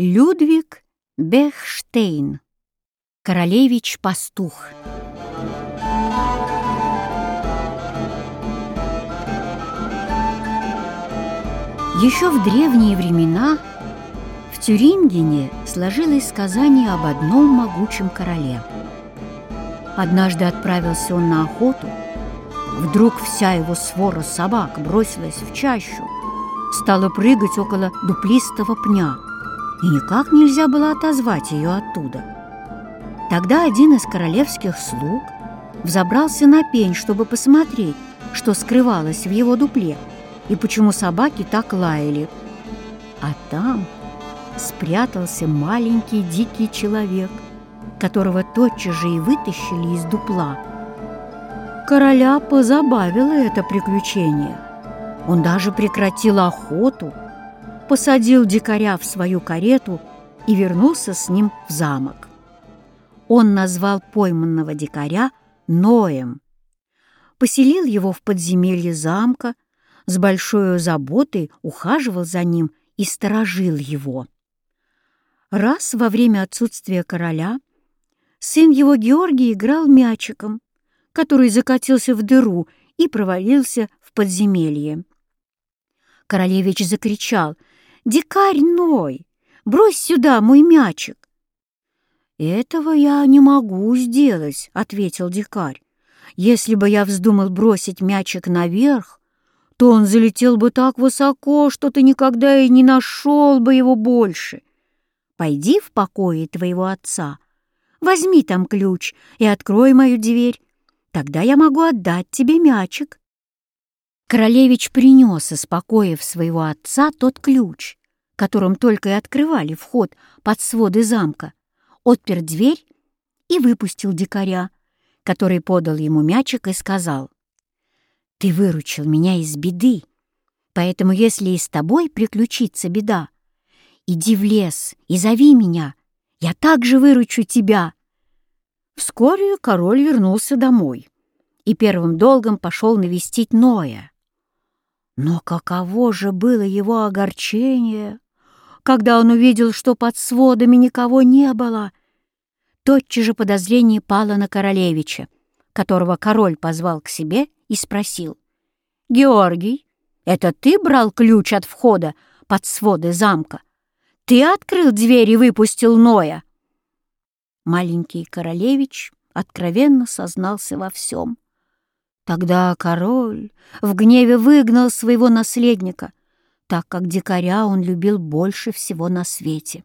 Людвиг Бехштейн. Королевич-пастух. Еще в древние времена в Тюрингене сложилось сказание об одном могучем короле. Однажды отправился он на охоту. Вдруг вся его свора собак бросилась в чащу, стала прыгать около дуплистого пня, и никак нельзя было отозвать ее оттуда. Тогда один из королевских слуг взобрался на пень, чтобы посмотреть, что скрывалось в его дупле и почему собаки так лаяли. А там спрятался маленький дикий человек, которого тотчас же и вытащили из дупла. Короля позабавило это приключение. Он даже прекратил охоту, посадил дикаря в свою карету и вернулся с ним в замок. Он назвал пойманного дикаря Ноем, поселил его в подземелье замка, с большой заботой ухаживал за ним и сторожил его. Раз во время отсутствия короля сын его Георгий играл мячиком, который закатился в дыру и провалился в подземелье. Королевич закричал «Дикарь Ной, брось сюда мой мячик!» «Этого я не могу сделать», — ответил дикарь. «Если бы я вздумал бросить мячик наверх, то он залетел бы так высоко, что ты никогда и не нашел бы его больше. Пойди в покое твоего отца, возьми там ключ и открой мою дверь, тогда я могу отдать тебе мячик». Королевич принес из покоев своего отца тот ключ, которым только и открывали вход под своды замка, отпер дверь и выпустил дикаря, который подал ему мячик и сказал — ты выручил меня из беды, поэтому если и с тобой приключится беда, иди в лес и зови меня, я также выручу тебя». Вскоре король вернулся домой и первым долгом пошел навестить Ноя. Но каково же было его огорчение, когда он увидел, что под сводами никого не было. Тотчас же подозрение пало на королевича, которого король позвал к себе и спросил. «Георгий, это ты брал ключ от входа под своды замка? Ты открыл дверь и выпустил Ноя?» Маленький королевич откровенно сознался во всем. Тогда король в гневе выгнал своего наследника, так как дикаря он любил больше всего на свете.